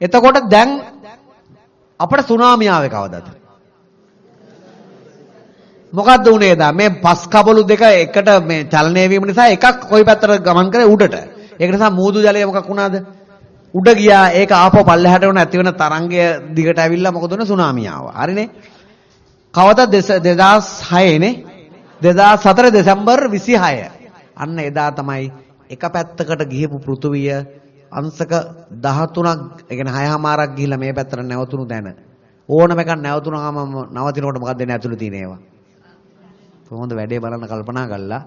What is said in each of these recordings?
එතකොට දැන් අපිට සුනාමිය ආවේ කවදද? මොකද්ද උනේ දා මේ පස් කබලු දෙක එකට මේ චලනය වීම නිසා එකක් කොයි පැත්තට ගමන් කරේ උඩට. ඒක නිසා මූදු ජලය මොකක් වුණාද? උඩ ගියා ඒක ආපහු පල්ලෙහාට වුණ ඇති වෙන තරංගය දිගට ඇවිල්ලා මොකද උනේ සුනාමිය ආවා. හරිනේ. කවදා 2006 නේ 2004 දෙසැම්බර් 26. අන්න එදා තමයි එක පැත්තකට ගිහපු පෘථුවිය අංශක 13ක් ඒ කියන්නේ 6මාරක් ගිහිල්ලා මේ පැත්තට නැවතුණු දැන ඕනම එකක් නැවතුණාම නවතිනකොට මොකක්ද එන්නේ ඇතුළේ තියෙන ඒවා. කොහොමද වැඩේ බලන්න කල්පනා කළා?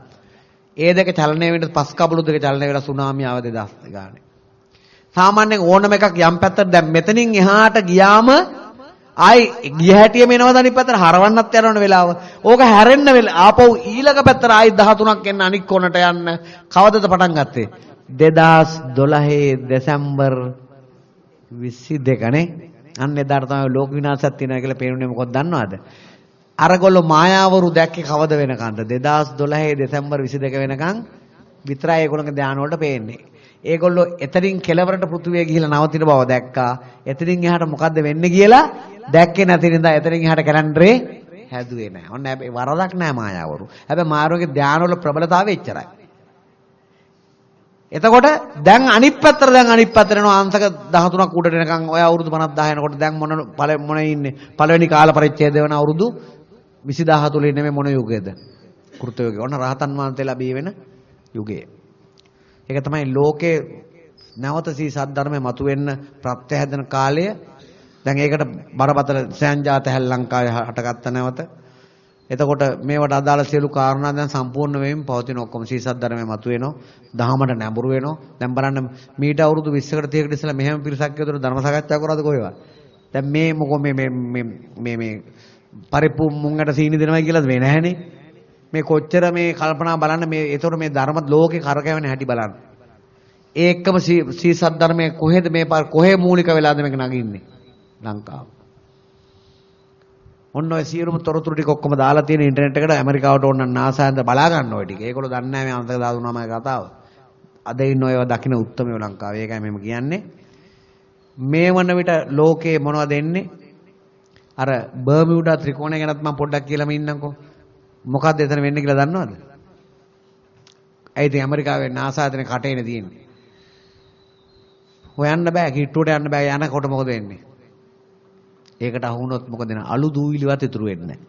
ඒ දෙක චලනය වෙන්න පස් කබළු දෙක චලනය වෙලා සුනාමිය ආව 2000 ගානේ. සාමාන්‍යයෙන් ඕනම එකක් යම් පැත්තට දැන් මෙතනින් එහාට ගියාම ආයි ගිය හැටියෙම එනවද අනිත් පැත්තට හරවන්නත් යනවන වෙලාව. ඕක හැරෙන්න වෙලා ආපහු ඊළඟ පැත්තට ආයි 13ක් එන්න අනික් කොනට යන්න. කවදද පටන් ගත්තේ? 2012 දෙසැම්බර් 22 නේ. අන්න එදාට තමයි ලෝක විනාශයක් තියෙනවා කියලා පේනුනේ මොකක්ද දන්නවද? අරගොල්ලෝ මායාවරු දැක්කේ කවද වෙනකන්ද? 2012 දෙසැම්බර් 22 වෙනකන් විතරයි ඒගොල්ලන්ගේ ධානය වලට පේන්නේ. ඒගොල්ලෝ එතනින් කෙලවරට පෘථුවිය ගිහිලා නවතින බව දැක්කා. එතනින් එහාට මොකද්ද වෙන්නේ කියලා දැක්කේ නැති නිසා එතනින් එහාට කැලෙන්ඩරේ හැදුවේ නැහැ. ඔන්න හැබැයි වරදක් නැහැ මායාවරු. හැබැයි මායාවගේ ධානවල ප්‍රබලතාවය එච්චරයි. එතකොට දැන් අනිත් පැත්තට දැන් අනිත් පැත්තට යනවා අංශක 13ක් උඩට එනකන් ඔය අවුරුදු 50 යනකොට දැන් මොන මොන ඉන්නේ පළවෙනි කාල පරිච්ඡේදය වෙන අවුරුදු 20000 තුල ඉන්නේ මොන යුගයේද? කෘත යුගය. ඔන්න රහතන් වහන්සේලා බිහි වෙන යුගය. ඒක තමයි ලෝකේ නැවත සී සද්ධර්මයේ මතුවෙන්න ප්‍රත්‍ය හැදෙන කාලය දැන් ඒකට බරපතල සෑන්ජාත හැල් ලංකාවේ හටගත්ත නැවත. එතකොට මේවට අදාළ සියලු කාරණා දැන් සම්පූර්ණ වෙමින් පවතින ඔක්කොම සීසත් ධර්මයේ මතුවෙනවා. දහමට නැඹුරු වෙනවා. දැන් බලන්න මීට අවුරුදු 20කට 30කට ඉස්සෙල්ලා මෙහෙම පිරිසක් යතුරු ධර්ම සාකච්ඡා කරාද කොහෙවත්? දැන් මේ මොකෝ මේ මේ මේ මේ පරිප්පු මුංගට සීනි දෙනවා කියලාද මේ නැහනේ. මේ කොච්චර මේ කල්පනා බලන්න මේ ඒතකොට මේ ධර්ම ලෝකේ කරකැවෙන හැටි බලන්න. ඒකම සීසත් ධර්මයේ කොහෙද මේ කොහේ මූලික වෙලාද මේක නගින්නේ? ලංකාව. ඔන්න ඔය සියලුම තොරතුරු ටික ඔක්කොම දාලා තියෙන ඉන්ටර්නෙට් එකට ඇමරිකාවට ඕන නාසාෙන්ද බලා ගන්න ඔය ටික. ඒගොල්ලෝ දන්නේ නැහැ මේ අන්තක දාදුනාමයි කතාව. අද ඉන්න ඔයව දකින්න උත්තරමයෝ ලංකාවේ. ඒකයි මෙහෙම කියන්නේ. මේ වන විට ලෝකේ මොනවද එන්නේ? අර බර්මියුඩා ත්‍රිකෝණය ගැනත් මම පොඩ්ඩක් කියලාම ඉන්නම්කෝ. මොකද්ද එතන වෙන්නේ කියලා දන්නවද? ඇයි ඉතින් ඇමරිකාවේ නාසා එතන කටේනේ තියෙන්නේ. හොයන්න බෑ කිට්ටුවට යන්න බෑ යනකොට මොකද වෙන්නේ? ඒකට අහු වුණොත් මොකද වෙන්නේ? අලු දූවිලිවත් ඉතුරු වෙන්නේ නැහැ.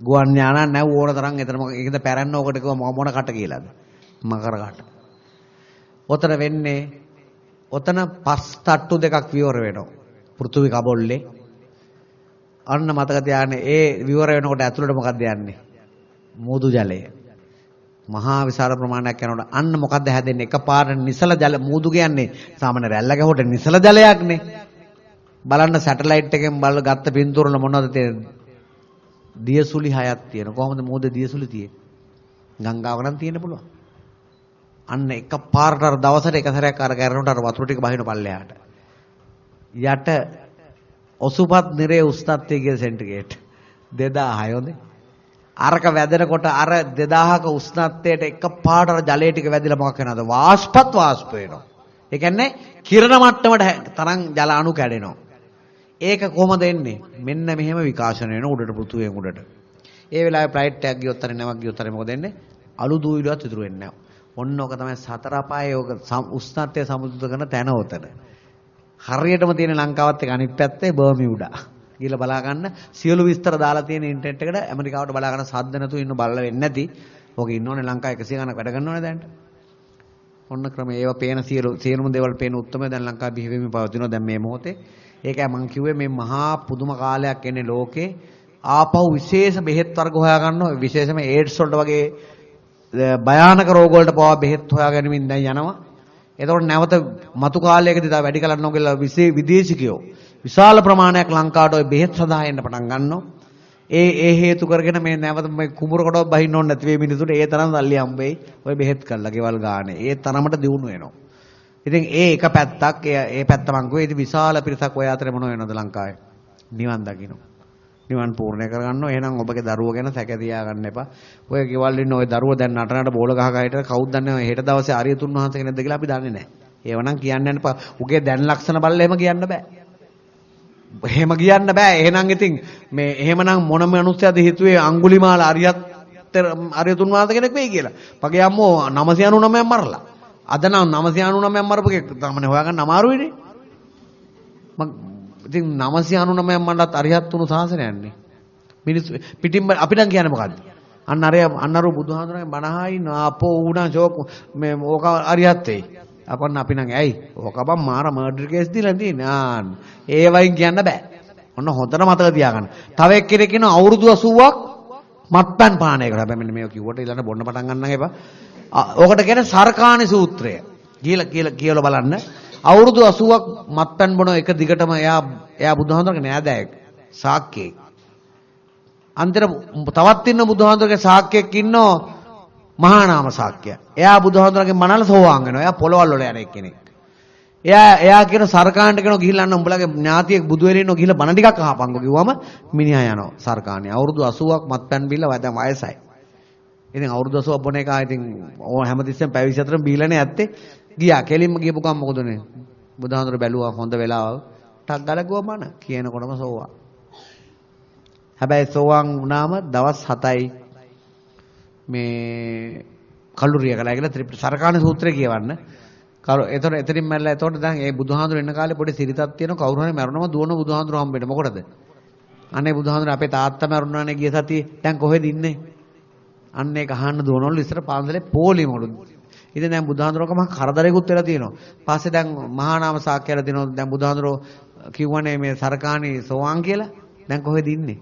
ගුවන් යාන නැව් ඕන තරම් එතන මොකද ඒකද පැරන්න ඕකට කිව්ව මොන කට කියලාද? මකර කට. ඔතන වෙන්නේ ඔතන පස් තට්ටු දෙකක් විවර වෙනවා. පෘථුවි කබොල්ලේ. අන්න මතක තියාගන්න ඒ විවර වෙනකොට ඇතුළට මොකද්ද යන්නේ? මූදු ජලය. මහා විශාල ප්‍රමාණයක් යනකොට අන්න මොකද්ද හැදෙන්නේ? එකපාරට නිසල ජල මූදු කියන්නේ සාමාන්‍ය රැල්ල ගැහුවට නිසල ජලයක්නේ. බලන්න සැටලයිට් එකෙන් බලලා ගත්ත පින්තූරවල මොනවද තියෙන්නේ? දියසුලි හයක් තියෙන. කොහොමද මූද දියසුලි තියෙන්නේ? ගංගාවක නම් තියෙන්න පුළුවන්. අන්න එක පාරට අර දවසට එක සැරයක් අර කරනකොට අර වතුර ටික බහින පල්ලෙහාට. යට ඔසුපත් නිරේ උස්තත්වයේ කියන සෙන්ටිග්‍රේඩ් 2006 හොඳේ. අරක වැදෙනකොට අර 2000ක උෂ්ණත්වයට එකපාරට අර ජලයේ ටික වැදිලා මොකක් වෙනවද? වාෂ්පත් වාෂ්ප වෙනවා. ඒ කියන්නේ කිරණ මට්ටමට තරම් ජල අණු කැඩෙනවා. ඒක කොහොමද එන්නේ? මෙන්න මෙහෙම විකාශන වෙන උඩට පෘථුවියෙන් උඩට. ඒ වෙලාවේ ෆ්ලයිට් එකක් ගියොත් හරි නැවක් ගියොත් හරි මොකද වෙන්නේ? අලු දූවිලිවත් ඉතුරු වෙන්නේ නැහැ. ඔන්න ඕක තමයි සතර අපායේ ඕක උෂ්ණත්වය සමුද්‍ර කරන තැන උතන. හරියටම තියෙන ලංකාවත් එක්ක අනිත් පැත්තේ බර්මියුඩා. ගිහලා බලා ගන්න සියලු විස්තර දාලා තියෙන ඉන්ටර්නෙට් එකට ඇමරිකාවට බලා ගන්න සද්ද නැතුව ඉන්න බලලා වෙන්නේ නැති. ඕක ඉන්නෝනේ ලංකාවේ 100 ගණක් වැඩ කරනෝනේ දැන්ට. ඔන්න ක්‍රමය ඒවා පේන සියලු සියලුම දේවල් පේන උත්තරම දැන් ලංකාවේ බිහි වෙමින් පවතිනවා දැන් මේ මොහොතේ. ඒකයි මම කිව්වේ මේ මහා පුදුම කාලයක් එන්නේ ලෝකේ ආපහු විශේෂ බෙහෙත් වර්ග හොයා ගන්නවා විශේෂම ඒඩ්ස් වලට වගේ භයානක රෝග වලට පවා බෙහෙත් හොයා ගැනීමෙන් දැන් යනවා. එතකොට නැවත මතු කාලයකදී තව වැඩි කලක් නොගිලා විදේශිකයෝ විශාල ප්‍රමාණයක් ලංකාවට ওই බෙහෙත් සඳහා එන්න පටන් ගන්නවා. ඒ ඒ හේතු කරගෙන මේ නැවත මේ කුඹරකටවත් බහින්න ඕනේ නැති වෙයි මිනිසුන්ට ඒ තරම් සල්ලි හම්බෙයි. ওই බෙහෙත් කළා ගෙවල් ගානේ. ඒ තරමට දියුණු වෙනවා. ඉතින් ඒ එක පැත්තක් ඒ පැත්ත මං කිව්වේ ඉතින් විශාල පිරිසක් ඔය අතරේ මොන වෙනවද ලංකාවේ? නිවන් දකින්න. නිවන් පූර්ණ කරගන්න. එහෙනම් ඔබගේ දරුවෝ ගැන සැක තියාගන්න එපා. ඔය ගෙවල් ඉන්න ඔය දරුවෝ දැන් නටනට බෝල ගහ ගහට කවුද දන්නේ හෙට දවසේ ආර්යතුන් වහන්සේ කෙනෙක්ද කියලා අපි දන්නේ නැහැ. ඒවනම් කියන්න යන්න එපා. උගේ දැන් ලක්ෂණ බලලා එහෙම කියන්න බෑ. එහෙම කියන්න බෑ. එහෙනම් ඉතින් මේ එහෙමනම් මොන මිනිස්සුද හිතුවේ අඟුලිමාල අරියත් අරියතුන් වහන්සේ කෙනෙක් වෙයි කියලා. පගේ අම්මෝ 999ක් මරලා. අද නම් 999ක් මරපුගේ තමයි හොයාගන්න අමාරුයිනේ. මම ඉතින් 999ක් මණ්ඩත් අරියත් තුණු සාසනයන්නේ. මිනිස්සු පිටින් අපිට කියන්නේ මොකද්ද? අන්න අර අන්න අර බුදුහාමුදුරන්ගේ බණහායි නාපෝ ඌණා ෂෝක් මේ ඕක අරියත් වෙයි. අපන්න අපි නම් ඇයි? ඕක බම් මාර මර්ඩර් කේස් දීලා තියෙන්නේ. ආන්න. ඒ වයින් කියන්න බෑ. ඔන්න හොඳට මතක තියාගන්න. තව එක්කෙනෙක් ඉන්නවා අවුරුදු 80ක් මත්පැන් පානය කරා. හැබැයි මෙන්න මේක කිව්වට ඊළඟ බොන්න පටන් ගන්න එපා. ඕකට කියන්නේ සර්කාණි සූත්‍රය. කියලා කියලා කියලා බලන්න. අවුරුදු 80ක් මත්පැන් බොන එක දිගටම එයා එයා බුදුහාමුදුරගේ නෑදෑයෙක්. සාක්කේ. අන්තර තවත් ඉන්න බුදුහාමුදුරගේ සාක්කයක් ඉන්නෝ මහා නාම සාක්‍ය. එයා බුදුහාමුදුරගේ මනල සෝවාන් වෙනවා. එයා පොළවල් වල යන එක්කෙනෙක්. එයා එයා කියන සර්කාණ්ඩ කෙනෙක් ගිහිල්ලා අන්න උඹලගේ ඥාතියෙක් බුදු වෙලේ ඉන්නෝ ගිහිල්ලා බණ ටිකක් අහපන්කෝ කිව්වම මිනිහා යනවා සර්කාණේ. අවුරුදු 80ක් මත්පැන් බිල්ල වද වයසයි. ඉතින් අවුරුදු 80ක් බොන එක ඉතින් ඕ හැමතිස්සෙම පැය 24න් බීලානේ ඇත්තේ. ගියා. කෙලින්ම ගියපු ගමන් මොකද උනේ? බුදුහාමුදුර බැලුවා හොඳ වෙලාව. ටක් ගාලා ගුවා මන. කියනකොටම සෝවා. හැබැයි සෝවාන් වුණාම දවස් 7යි මේ කල්ලුරිය කළා කියලා ත්‍රිපිටක සරකාණ සූත්‍රය කියවන්න. කර එතකොට එතනින් මැරලා එතකොට දැන් ඒ බුදුහාඳුර එන්න කාලේ පොඩි සිරිතක් තියෙන කවුරු හරි මැරුණම දුවන බුදුහාඳුර හම්බෙන්න මොකටද? අනේ බුදුහාඳුර අපේ තාත්තා මැරුණානේ ගිය සතියේ. දැන් කොහෙද ඉන්නේ? අන්න ඒක අහන්න දුවනවලු ඉස්සර පාන්දලේ පොලිමලු. ඉතින් දැන් බුදුහාඳුරකම කරදරයකුත් වෙලා තියෙනවා. පස්සේ දැන් මහා නාම සාක්‍යයලා දෙනවා. දැන් බුදුහාඳුර කිව්වනේ මේ සරකාණි සෝවාන් කියලා. දැන් කොහෙද ඉන්නේ?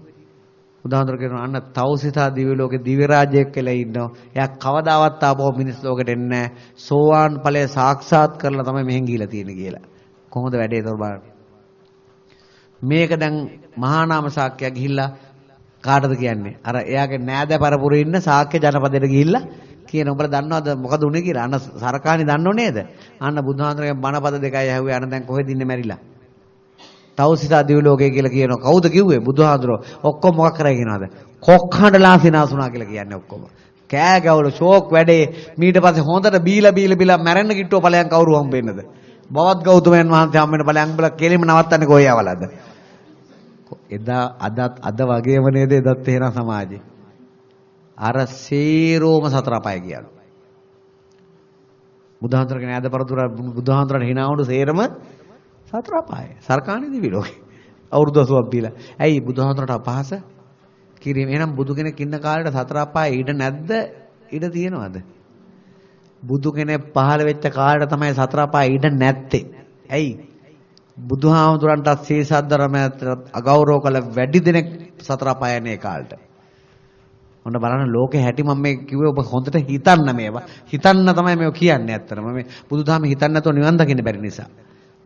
උදාහරණ කරනවා අන්න තවසිතා දිව්‍ය ලෝකේ දිව්‍ය රාජ්‍යයක් කියලා ඉන්නවා. එයා කවදාවත් ආපහු මිනිස් ලෝකෙට එන්නේ නැහැ. සෝවාන් ඵලය සාක්ෂාත් කරලා තමයි මෙහෙන් ගිහිලා තියෙන්නේ කියලා. කොහොමද වැඩේ තොර බලන්න. මේක දැන් මහා නාම ශාක්‍යය ගිහිල්ලා කාටද කියන්නේ? අර එයාගේ නෑද පරපුරේ ඉන්න ශාක්‍ය ජනපදයට ගිහිල්ලා කියන උඹලා දන්නවද මොකද උනේ කියලා? අන්න සරකාණි දන්නව නේද? අන්න බුදුහාමරගේ බණපද දෙකයි ඇහුවේ අන්න දැන් කොහෙද ඉන්නේ මැරිලා? තවසිතා දිව්‍ය ලෝකය කියලා කියනවා. කවුද කිව්වේ? බුදුහාඳුරෝ. ඔක්කොම මොකක් කරයි කියනවාද? කොක්හඬලා සිනාසුනා කියලා කියන්නේ ඔක්කොම. කෑ ගැවුල ෂෝක් වැඩේ. ඊට පස්සේ හොඳට බීලා බීලා බීලා මැරෙන්න කිට්ටුව ඵලයන් කවුරු හම්බෙන්නද? බවත් ගෞතමයන් වහන්සේ හම්බෙන්න ඵලයන් බල කෙලිම නවත්තන්නේ කොහේ යවලද? එදා අදත් අද වගේම නේද එදත් එහෙනම් සමාජේ. අර සීරෝම සතර අපාය කියනවා. බුදුහාඳුරගෙන ඈද පරතුර බුදුහාඳුරට hina වුණු සේරම සතර අපාය. සරකාණේ දිවි ලෝකේ. අවුරුදු 80ක් දීලා. ඇයි බුදුහාමරට අපහාස කිරීම. එහෙනම් බුදු කෙනෙක් ඉන්න කාලේට සතර අපාය ඉඩ නැද්ද? ඉඩ තියෙනවද? බුදු කෙනෙක් පහළ වෙච්ච කාලේට තමයි සතර අපාය ඉඩ නැත්තේ. ඇයි? බුදුහාමුදුරන්ට සීසද්දරමයට අගෞරව කළ වැඩි දෙනෙක් සතර අපාය යන්නේ කාලේට. ඔන්න බලන්න ලෝකේ හැටි මම මේ කිව්වේ ඔබ හොඳට හිතන්න මේවා. හිතන්න තමයි මේ කියන්නේ ඇත්තටම. මේ බුදුදහම හිතන්න නැතුව නිවන් දකින්න බැරි නිසා.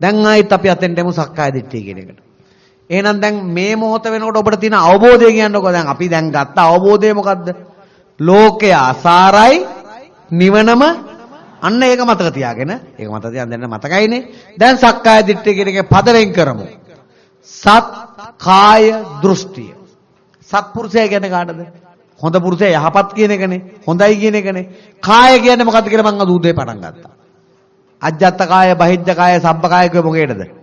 දැන් ආයෙත් අපි අතෙන්ට එමු සක්කාය දිට්ඨිය කියන එකට. එහෙනම් දැන් මේ මොහොත වෙනකොට ඔබට තියෙන අවබෝධය කියන්නකො දැන් අපි දැන් ගත්ත අවබෝධය මොකද්ද? ලෝකය අසාරයි නිවනම අන්න ඒක මතක තියාගෙන ඒක මතක තියාගෙන දැන් මතකයිනේ. දැන් සක්කාය දිට්ඨිය කියන එකේ පදවෙන් කරමු. සත් කාය දෘෂ්ටිය. සත්පුරුෂය කියන්නේ කාටද? හොඳ පුරුෂය යහපත් කියන එකනේ. හොඳයි කියන එකනේ. කාය කියන්නේ මොකද්ද කියලා මම අද උදේ පටන් ගත්තා. අජ්ජත්ත කාය බහිජ්ජ කාය සබ්බ කාය කිය මොකේද?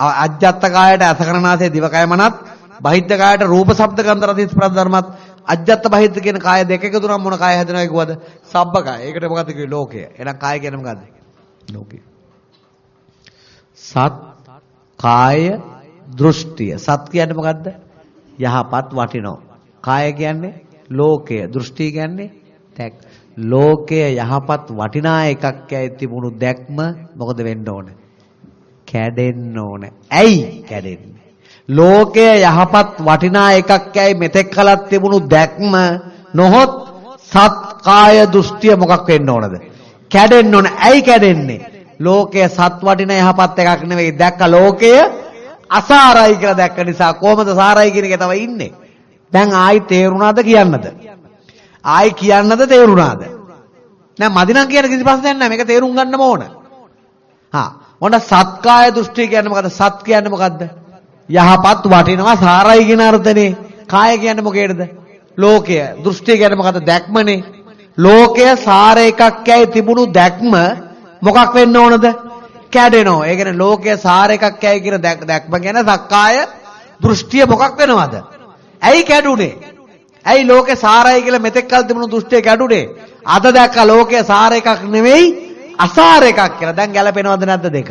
අජ්ජත්ත කායට අසකරණාසේ දිවකය මනත් බහිජ්ජ කායට රූප ශබ්ද ගන්ධ රස ස්පර්ශ ධර්මත් අජ්ජත්ත බහිජ්ජ කියන කාය දෙක එකතු නම් මොන කාය හැදෙනවා කිව්වද? සබ්බ කාය. ඒකට මොකද්ද කිව්වේ ලෝකය. එහෙනම් කාය කියන්නේ මොකද්ද? ලෝකය. සත් කාය දෘෂ්ටිය. සත් කියන්නේ මොකද්ද? යහපත් වටිනෝ. කාය කියන්නේ ලෝකය. දෘෂ්ටි කියන්නේ තැක්. ලෝකය යහපත් වටිනා එකක් ඇයි තිබුණු දැක්ම මොකද වෙන්න ඕන? කැඩෙන්න ඕන. ඇයි කැඩෙන්නේ? ලෝකය යහපත් වටිනා එකක් ඇයි මෙතෙක් කලක් තිබුණු දැක්ම නොහොත් සත්කාය දෘෂ්ටිය මොකක් වෙන්න ඕනද? කැඩෙන්න ඕන. ඇයි කැඩෙන්නේ? ලෝකය සත් වටිනා යහපත් එකක් නෙවෙයි. දැක්ක ලෝකය අසාරයි කියලා දැක්ක නිසා කොහොමද සාරයි කියන එක තමයි ඉන්නේ. දැන් ආයි තේරුණාද කියන්නද? ආයි කියන්නද තේරුණාද? නෑ මදි නම් කියන කිසි ප්‍රශ්නයක් නෑ මේක තේරුම් ගන්නම ඕන. හා මොන සත්කාය දෘෂ්ටි කියන්නේ මොකද්ද? සත් කියන්නේ මොකද්ද? යහපත් වටිනවා සාරයි කියන අර්ථනේ. කාය කියන්නේ මොකේද? ලෝකය. දෘෂ්ටි කියන්නේ මොකද්ද? දැක්මනේ. ලෝකය සාර එකක් ඇයි තිබුණු දැක්ම මොකක් වෙන්න ඕනද? කැඩෙනවා. ඒ කියන්නේ ලෝකයේ සාර එකක් ඇයි කියන දැක්ම ගැන සක්කාය දෘෂ්ටිය මොකක් වෙනවද? ඇයි කැඩුනේ? ඇයි ලෝකේ සාරයි කියලා මෙතෙක් කල් තිබුණු දෘෂ්ටිය කැඩුනේ? අද දැක්ක ලෝකයේ සාර එකක් නෙවෙයි අසාර එකක් කියලා. දැන් ගැලපෙනවද නැද්ද දෙක?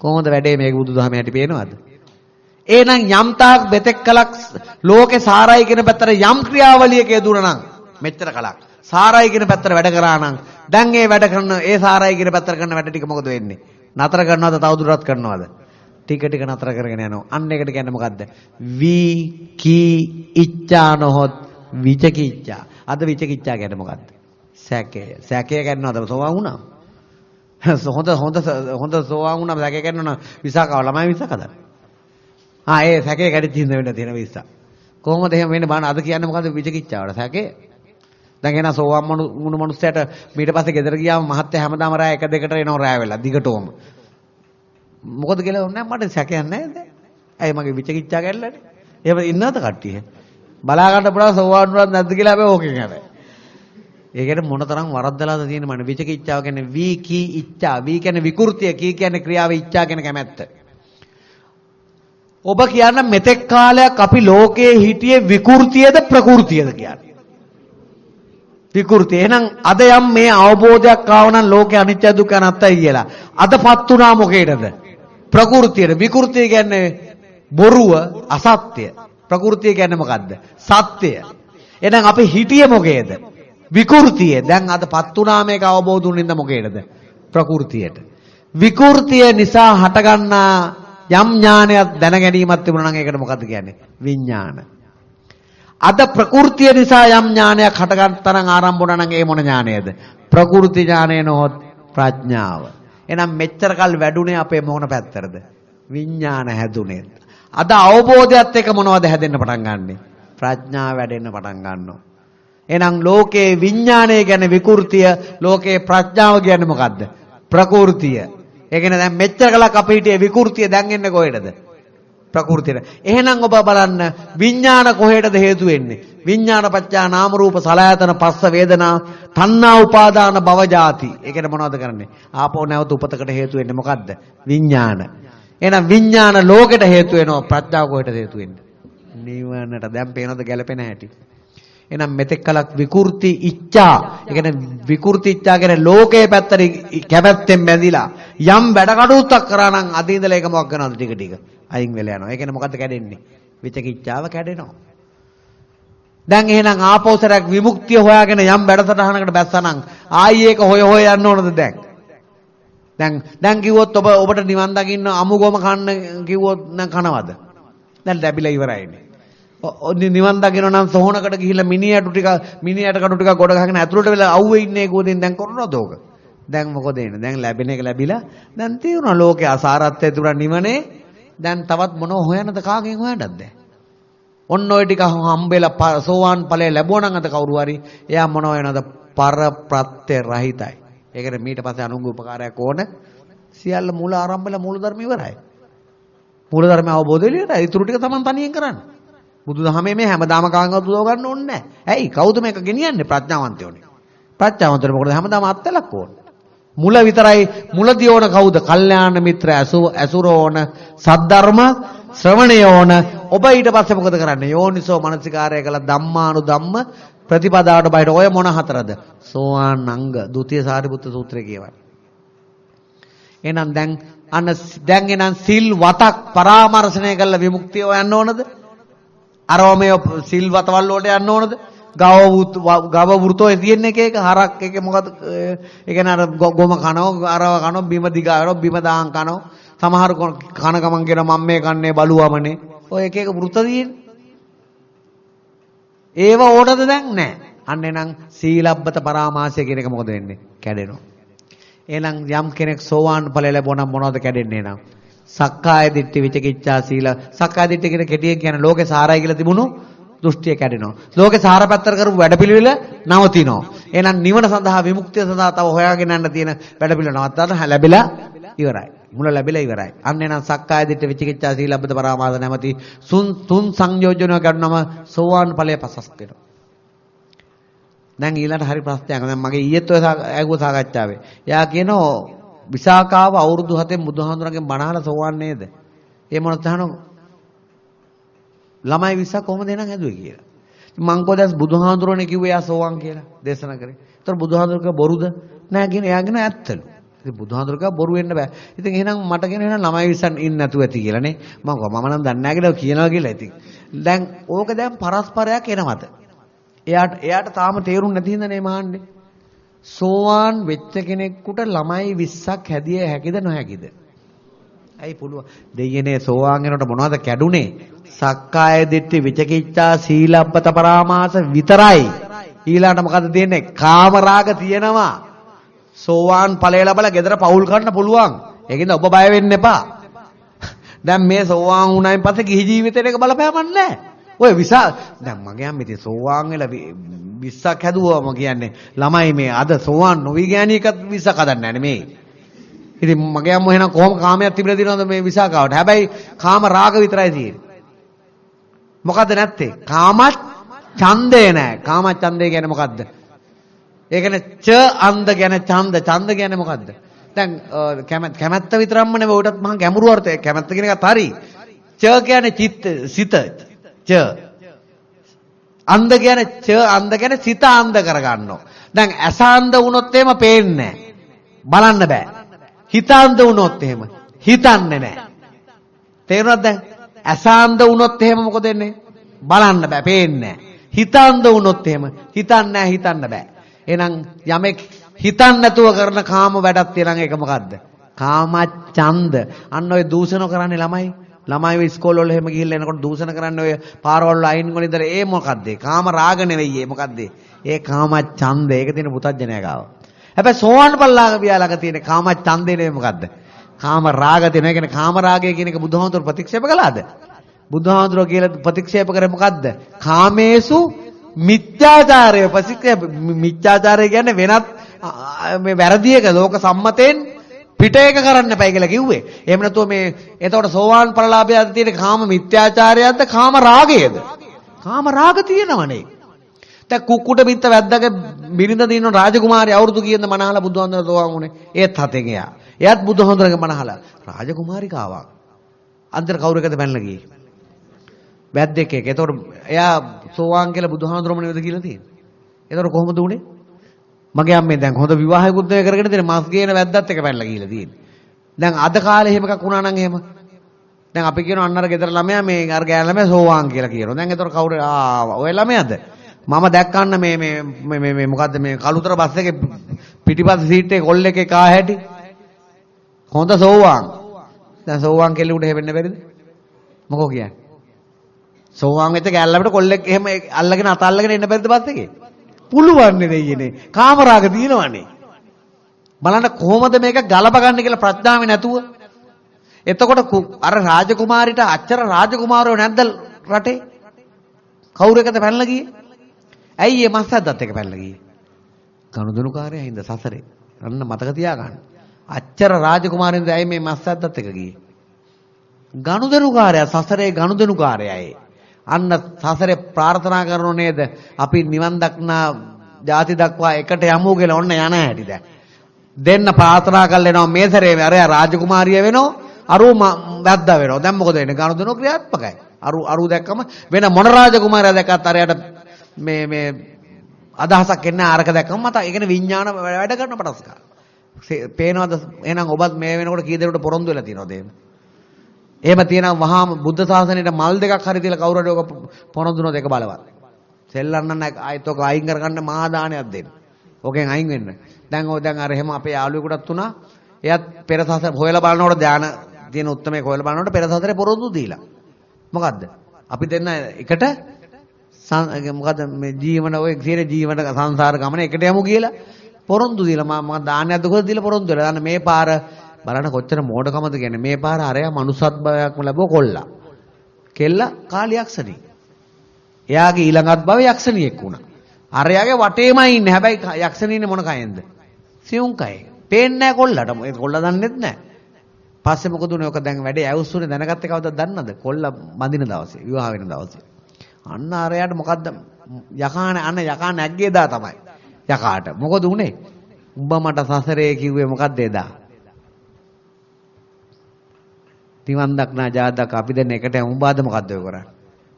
කොහොමද වැඩේ මේක බුදුදහම යටි පේනවද? එහෙනම් යම් තාක් මෙතෙක් කලක් ලෝකේ සාරයි කියන පැත්තට යම් ක්‍රියාවලියක යෙදුණා නම් මෙච්චර කලක් සාරයි කියන පැත්තට වැඩ කරා නම් දැන් ඒ වැඩ කරන ඒ සාරයි කියන පැත්තට කරන වැඩ ටික මොකද වෙන්නේ? නතර කරනවද තවදුරටත් කරනවද? ටික ටික නතර කරගෙන යනවා. අන්න ඒකට කියන්නේ මොකද්ද? වී කී ඉච්ඡා නොහොත් විචකිච්ඡා. අද විචකිච්ඡා කියන්නේ මොකද්ද? සැකය. සැකය ගන්නවද සෝවාන් වුණා? හොඳ හොඳ හොඳ සෝවාන් වුණාම සැකය ගන්නවනම් විසාකව ළමයි විසකද? ආ ඒ සැකේ කැඩිච්ච හින්දා වෙන්න තියෙන විස්සා. කොහොමද එහෙම වෙන්නේ බලන්න අද කියන්නේ මොකද්ද විචකිච්ඡාවට සැකේ? දැන් එන සෝවාන් වුණු මනුස්සයට ඊට පස්සේ ගෙදර ගියාම මහත්තයා හැමදාම රෑ 1 2කට එනවා රෑ වෙලා දිගටම. මොකද කියලා ඕනේ මට සැකයක් නැහැ දැන්. ඇයි මගේ විචකිච්ඡා කැඩලානේ? එහෙම ඉන්නවද කට්ටිය? බලා ගන්න පුළුවන් සෝවාන් වුණාද නැද්ද කියලා හැබැයි ඕකෙන් හැබැයි. ඒකට මොනතරම් වරද්දලාද තියෙන මන විචකිච්ඡාව කියන්නේ වී කී ඉච්ඡා වී කියන්නේ විකෘතිය කී කියන්නේ ක්‍රියාව ඉච්ඡා කියන කැමැත්ත. ඔබ කියන්න මෙතෙක් කාලයක් අපි ලෝකයේ හිටියේ විකෘතියද ප්‍රකෘතියද කියන්නේ. විකෘතිය. එහෙනම් අද යම් මේ අවබෝධයක් ආව නම් ලෝකේ අනිත්‍ය දුක්ඛ අනාත්තයි කියලා. අදපත් උනා මොකේද? ප්‍රකෘතියට. විකෘතිය කියන්නේ බොරුව, අසත්‍ය. ප්‍රකෘතිය කියන්නේ මොකද්ද? සත්‍ය. එහෙනම් අපි හිටියේ මොකේද? විකෘතිය. දැන් අදපත් උනා මේක අවබෝධුනින්ද මොකේද? ප්‍රකෘතියට. විකෘතිය නිසා හටගන්නා යම් ඥානයක් දැන ගැනීමක් තිබුණා නම් ඒකට මොකද්ද කියන්නේ? විඥාන. අද ප්‍රകൃතිය නිසා යම් ඥානයක් හටගත් තරම් ආරම්භ වුණා නම් ඒ මොන ඥානයද? ප්‍රകൃති ඥානය නොහොත් ප්‍රඥාව. එහෙනම් මෙච්චර කල් වැඩුණේ අපේ මොන පැත්තරද? විඥාන හැදුනේ. අද අවබෝධයත් එක මොනවද හැදෙන්න පටන් ගන්නෙ? ප්‍රඥාව වැඩෙන්න පටන් ගන්නවා. එහෙනම් ලෝකේ විඥානය ගැන විකෘතිය, ලෝකේ ප්‍රඥාව කියන්නේ මොකද්ද? ප්‍රകൃතිය. ඒ කියන්නේ දැන් මෙච්චර කලක් අපි හිටියේ විකෘතිය දැන් එන්නේ කොහෙටද? ප්‍රകൃතියට. එහෙනම් ඔබ බලන්න විඥාන කොහෙටද හේතු වෙන්නේ? විඥාන පත්‍යා නාම රූප සලආයතන පස්ස වේදනා තණ්හා උපාදාන භව ජාති. ඒකට මොනවද කරන්නේ? ආපෝ නැවත උපතකට හේතු වෙන්නේ මොකද්ද? විඥාන. එහෙනම් විඥාන ලෝකෙට හේතු වෙනවා ප්‍රඥාව කොහෙටද හේතු වෙන්නේ? නිවනට. දැන් පේනවද ගැලපෙන හැටි? එහෙනම් මෙතෙක් කලක් විකෘති ඉච්ඡා ඒ කියන්නේ විකෘති ඉච්ඡා කියන්නේ ලෝකයේ පැත්තට කැමැත්තෙන් බැඳිලා යම් වැඩ කටයුත්තක් කරා නම් අද ඉඳලා ඒක මොකක් කරනවද ටික ටික අයින් වෙලා යනවා. ඒ කියන්නේ මොකද්ද කැඩෙන්නේ? විචකිච්ඡාව කැඩෙනවා. දැන් එහෙනම් ආපෞසරයක් විමුක්තිය හොයාගෙන යම් වැඩසටහනකට බැස්සනම් ආයි ඒක හොය හොය යන්න ඕනද දැන්? දැන් දැන් කිව්වොත් ඔබ ඔබට නිවන් දකින්න අමුගොම කන්න කිව්වොත් නම් කනවද? දැන් ලැබිලා ඉවරයිනේ. නිවන් දකින්න නම් සොහනකට ගිහිල්ලා මිනිහටු ටික මිනිහට කටු ටික ගොඩ ගහගෙන ඇතුළට වෙලා අවුවේ ඉන්නේ කෝදෙන් දැන් කරනවද ඕක? දැන් මොකද එන්නේ? දැන් ලැබෙන එක ලැබිලා දැන් තේරුණා ලෝකේ අසාරත්වය තුරන් නිවනේ දැන් තවත් මොනව හොයන්නද කාගෙන් හොයන්නද ඔන්න ඔය ටික හම්බෙලා සෝවාන් ඵලය ලැබුවා නම් අද කවුරු හරි එයා මොනව වෙනවද? පරප්‍රත්‍ය රහිතයි. ඒකට මීට පස්සේ අනුංග උපකාරයක් ඕන. සියල්ල මූල ආරම්භල මූල ධර්ම ඉවරයි. මූල ධර්ම අවබෝධ වෙලියට ඊටු ටික තමන් තනියෙන් කරන්න. බුදුදහමේ මේ හැමදාම කාංගවත් උදව ගන්න ඕනේ නැහැ. ඇයි? කවුද මේක ගෙනියන්නේ? ප්‍රඥාවන්තයෝනේ. ප්‍රඥාවන්තර මොකද හැමදාම අත්ලක් ඕනේ. මුල විතරයි මුලදී ඕන කවුද? කල්යාණ මිත්‍ර ඇසුර ඕන, සද්ධර්ම ශ්‍රවණය ඕන. ඔබ ඊට පස්සේ මොකද කරන්නේ? යෝනිසෝ මනසිකාරය කළ ධම්මානු ධම්ම ප්‍රතිපදාවට බයිට ඔය මොන හතරද? සෝවාන් අංග ဒုတိ ය සාරිපුත්‍ර සූත්‍රය කියවයි. එහෙනම් දැන් අන්න දැන් එනං සිල් වතක් පරාමර්ශණය කළ විමුක්තිය හොයන්න ඕනද? අරවමේ සිල් වතවල් වලට යන්න ඕනද? ගව ගව වෘතෝයේ තියෙන එක එක හරක්. එක මොකද? ඒ කියන්නේ අර ගොම කනෝ අරව කනෝ බිම දිගාරෝ බිම දාන් කනෝ. සමහර කන ගමන් කියන මම මේ කන්නේ බලුවමනේ. ඔය එක එක වෘත තියෙන්නේ. ඒව ඕටද දැන්? නැහැ අන්න එනං සීලබ්බත පරාමාසය කියන එක මොකද වෙන්නේ? කැඩෙනවා. එහෙනම් යම් කෙනෙක් සෝවාන් ඵල ලැබුණා නම් මොනවද කැඩෙන්නේ නම් සක්කාය දිට්ඨි විචිකිච්ඡා සීල සක්කාය දිට්ඨි කියන කෙටියෙන් කියන ලෝකේ සාරයි කියලා තිබුණු දෘෂ්ටිය කැඩෙනවා. ලෝකේ සාර පැත්තට කරපු වැඩපිළිවෙල නවතිනවා. එහෙනම් නිවන සඳහා විමුක්තිය සඳහා තව හොයාගෙන යන්න තියෙන වැඩපිළිවෙල නවත්තන්න ලැබිලා ඉවරයි. මුල ලැබිලා ඉවරයි. අන්න එනම් සක්කාය දිට්ඨි විචිකිච්ඡා සීලබ්බත පරාමාස නැමැති සුන් තුන් සංයෝජනය කරනම සෝවාන් ඵලය පසස් වෙනවා. දැන් ඊළඟට හරි ප්‍රශ්නයක්. දැන් මගේ ඊයේත් ඔය ඇහුව සාකච්ඡාවේ. එයා කියනවා විසාකාව අවුරුදු 7න් බුදුහාඳුනගෙන් බණහලා සෝවන් නේද? ඒ මොනවද අහනවා? ළමයි 20 කොහොමද එහෙනම් හැදුවේ කියලා. මං කොහොදස් බුදුහාඳුරනේ කිව්වේ යා සෝවන් කියලා දේශනා කරේ. ඒතර බුදුහාඳුරක බොරුද? නෑ කියන එයාගෙන ඇත්තලු. ඉතින් බුදුහාඳුරක බොරු වෙන්න බෑ. ඉතින් එහෙනම් මට කියන එහෙනම් ළමයි 20 ඉන්න නැතුව ඇති කියලා නේ. මම මම නම් දන්නේ නැහැ කියලා කියනවා කියලා ඉතින්. දැන් ඕක දැන් පරස්පරයක් එනවද? එයාට එයාට තාම තේරුම් නැති හින්දානේ මහන්නේ. සෝවාන් වෙච්ච කෙනෙකුට ළමයි 20ක් හැදිය හැකිද නොහැකිද? ඇයි පුළුවන්. දෙයනේ සෝවාන් වෙනකොට මොනවද කැඩුනේ? සක්කාය දිට්ඨි විචකිච්ඡා සීලබ්බත පරාමාස විතරයි. ඊළාට මොකද තියෙන්නේ? කාම රාග තියෙනවා. සෝවාන් ඵලය ලැබලා gedara පවුල් කරන්න පුළුවන්. ඒකින්ද ඔබ බය වෙන්න එපා. දැන් මේ සෝවාන් වුණායින් පස්සේ ගිහි ජීවිතේට එක බලපෑමක් නැහැ. ඔය විසා දැන් මගේ අම්ම ඉතින් සෝවාන් වෙලා 20ක් හැදුවම කියන්නේ ළමයි මේ අද සෝවාන් නොවි ගෑණියකත් 20ක් හදන්නේ නැහැ නේ මේ. ඉතින් මගේ අම්ම එහෙනම් කොහොම කාමයක් තිබිලා තියෙනවද මේ විසාකාවට? හැබැයි කාම රාග විතරයි තියෙන්නේ. මොකද්ද නැත්තේ? කාමත් ඡන්දේ නැහැ. කාම ඡන්දේ කියන්නේ මොකද්ද? ඒ කියන්නේ ච අන්ද කියන්නේ ඡන්ද. ඡන්ද කියන්නේ මොකද්ද? දැන් කැමැත්ත විතරක්ම නෙවෙයි උටත් මහා ගැඹුරු අර්ථය. කැමැත්ත කියන එකත් හරි. ච කියන්නේ චිත්ත සිත. ච අන්ද කියන්නේ ච අන්ද කියන්නේ සිත අන්ද කරගන්නවා. දැන් ඇස අන්ද වුණොත් එහෙම පේන්නේ බලන්න බෑ. හිත අන්ද වුණොත් එහෙම හිතන්නේ නැහැ. තේරුණාද දැන්? ඇස අන්ද වුණොත් එහෙම මොකද වෙන්නේ? බලන්න බෑ, පේන්නේ නැහැ. හිත අන්ද වුණොත් එහෙම හිතන්නේ නැහැ, හිතන්න බෑ. එහෙනම් යමෙක් හිතන්නේ නැතුව කරන කාම වැඩක් තියෙනවා ඒක මොකද්ද? කාම ඡන්ද. අන්න ඔය දූෂණ කරන්නේ ළමයි. ළමයි ඉස්කෝල වල එහෙම ගිහිල්ලා එනකොට දූෂණ කරන්නේ ඔය පාරවල් වල අයින් වල ඉඳලා ඒ මොකද්ද? කාම රාග නෙවෙයි ඒ මොකද්ද? ඒ කාම ඡන්ද. ඒක තියෙන පුතඥය ගාව. හැබැයි සෝවාන් පල්ලාග පියාලක තියෙන කාම ඡන්දේ නෙවෙයි මොකද්ද? කාම රාග තියෙන. ඒ කියන්නේ කාම රාගය කියන එක බුදුහාමුදුර ප්‍රතික්ෂේප කළාද? බුදුහාමුදුර කියලා ප්‍රතික්ෂේප කරේ මොකද්ද? කාමේසු මිත්‍යාචාරය ප්‍රතික්ෂේප මිත්‍යාචාරය කියන්නේ වෙනත් මේ වැරදියක ලෝක සම්මතෙන් පිට එක කරන්න එපයි කියලා කිව්වේ. එහෙම නැතුව මේ එතකොට සෝවාන් ඵලලාභයද තියෙන කාම මිත්‍යාචාරයක්ද කාම රාගයද? කාම රාග තියෙනවනේ. දැන් කුක්කුට මිත්ත වැද්දක බිරිඳ දිනන රාජකුමාරිය අවුරුදු කීයද මනහලා බුදුහාමුදුර සෝවාන් උනේ? ඒත් හතෙන් එයා. එයාත් බුදුහාමුදුරගේ මනහලා රාජකුමාරිකාවක්. අන්තර කවුරු එකද බැලලා ගියේ? වැද්දෙක් එක. එතකොට එයා සෝවාන් කියලා බුදුහාමුදුරම නෙවෙද කියලා තියෙන්නේ. එතකොට කොහොමද උනේ? මගේ අම්මේ දැන් හොඳ විවාහයකුත් නෙවෙයි කරගෙන තියෙන මස් ගේන වැද්දත් එක පැනලා ගිහිල්ලා තියෙන්නේ. දැන් අද කාලේ එහෙම එකක් වුණා නම් එහෙම. දැන් අපි කියනවා අන්න අර ගෙදර ළමයා මේ අර ගෑන ළමයා සෝවාන් කියලා කියනවා. දැන් ඒතර කවුරු ආ ඔය ළමයාද? මම දැක්කන්න මේ මේ මේ මේ මොකද්ද මේ කලුතර බස් එකේ පිටිපස්ස සීට් එකේ කොල්ල එකේ කා හැටි. හොඳ සෝවාන්. දැන් සෝවාන් කෙල්ලෙකුට හැවෙන්න බැරිද? මොකෝ කියන්නේ? සෝවාන් වෙච්ච ගෑල්ලකට කොල්ලෙක් එහෙම අල්ලගෙන අත අල්ලගෙන ඉන්න බැරිද බස් එකේ? පුළුවන් නෙවෙයිනේ. කාමරාග තියෙනවනේ. බලන්න කොහොමද මේක ගලප ගන්න කියලා ප්‍රඥාවේ නැතුව. එතකොට අර රාජකුමාරිට අච්චර රාජකුමාරයෝ නැද්ද රටේ? කවුරු එකද පැනලා ගියේ? ඇයි මේ මස්සද්දත් එක පැනලා ගියේ? ගනුදෙනුකාරයා හින්දා සසරේ. අන්න මතක තියාගන්න. අච්චර රාජකුමාරින්ද ඇයි මේ මස්සද්දත් එක ගියේ? ගනුදෙනුකාරයා සසරේ ගනුදෙනුකාරයයි. අන්න සසරේ ප්‍රාර්ථනා කරනෝ නේද? අපි නිවන් දක්නා ಜಾති දක්වා එකට යමු කියලා ඔන්න යන හැටි දැන්. දෙන්න ප්‍රාර්ථනා කරලා එනවා මේ සැරේ අරයා රාජකුමාරිය වෙනවා අරු වැද්දා වෙනවා. දැන් මොකද වෙන්නේ? ගනුදෙනු ක්‍රියාත්මකයි. අරු අරු දැක්කම වෙන මොන රාජකුමාරයා දැක්කත් අරයට මේ මේ අදහසක් එන්නේ අරක දැක්කම මත ඒ කියන්නේ විඥාන වැඩ කරන පටස්කා. පේනවද එහෙනම් ඔබත් මේ වෙනකොට කී දෙනෙකුට පොරොන්දු වෙලා තියෙනවද එහෙම? එහෙම තියෙනම් වහාම බුද්ධ ශාසනයට මල් දෙකක් හරි තියලා කවුරු හරි ඔක පොනොදුනොත් ඒක බලවත්. සෙල්ලන්න නැහැ ආයෙත් ඔක අයින් කරගන්න මහා දානයක් දෙන්න. ඔකෙන් අයින් වෙන්න. දැන් ඔය දැන් අර එහෙම අපේ යාළුවෙකුටත් උනා. එයත් පෙර සසර හොයලා බලනකොට ධාන තියෙන උත්තරමේ හොයලා බලනකොට පෙර සසරේ පොරොන්දු දීලා. මොකද්ද? අපි දෙන්න එකට මොකද්ද මේ ජීවන ඔය කියන ජීවන සංසාර ගමන එකට යමු කියලා පොරොන්දු දීලා මම දානයක් දුකද දීලා පොරොන්දු වෙලා. දැන් මේ පාර බලන්න කොච්චර මෝඩකමද කියන්නේ මේ පාර අරයා මනුසත් භවයක්ම ලැබුව කොල්ලා. කෙල්ල කාලි යක්ෂණී. එයාගේ ඊළඟත් භවයේ යක්ෂණියෙක් වුණා. අරයාගේ වටේමයි ඉන්නේ. හැබැයි යක්ෂණීනේ මොන කයෙන්ද? සියුම් කයේ. පේන්නේ නැහැ කොල්ලට. ඒ කොල්ලා දන්නෙත් නැහැ. පස්සේ මොකද උනේ? ඔක දැන් වැඩේ ඇවුස්සුනේ දැනගත්තේ කවදද දන්නද? කොල්ලා බඳින දවසේ, විවාහ වෙන දවසේ. අන්න අරයාට මොකද්ද යකාන අන්න යකා නැග්ගේ දා තමයි. යකාට. මොකද උනේ? උඹ මට සසරේ කිව්වේ මොකද්ද එදා? තිවන් දක්නා ජාතක අපි දැන් එකට උඹාද මොකද්ද ඔය කරන්නේ?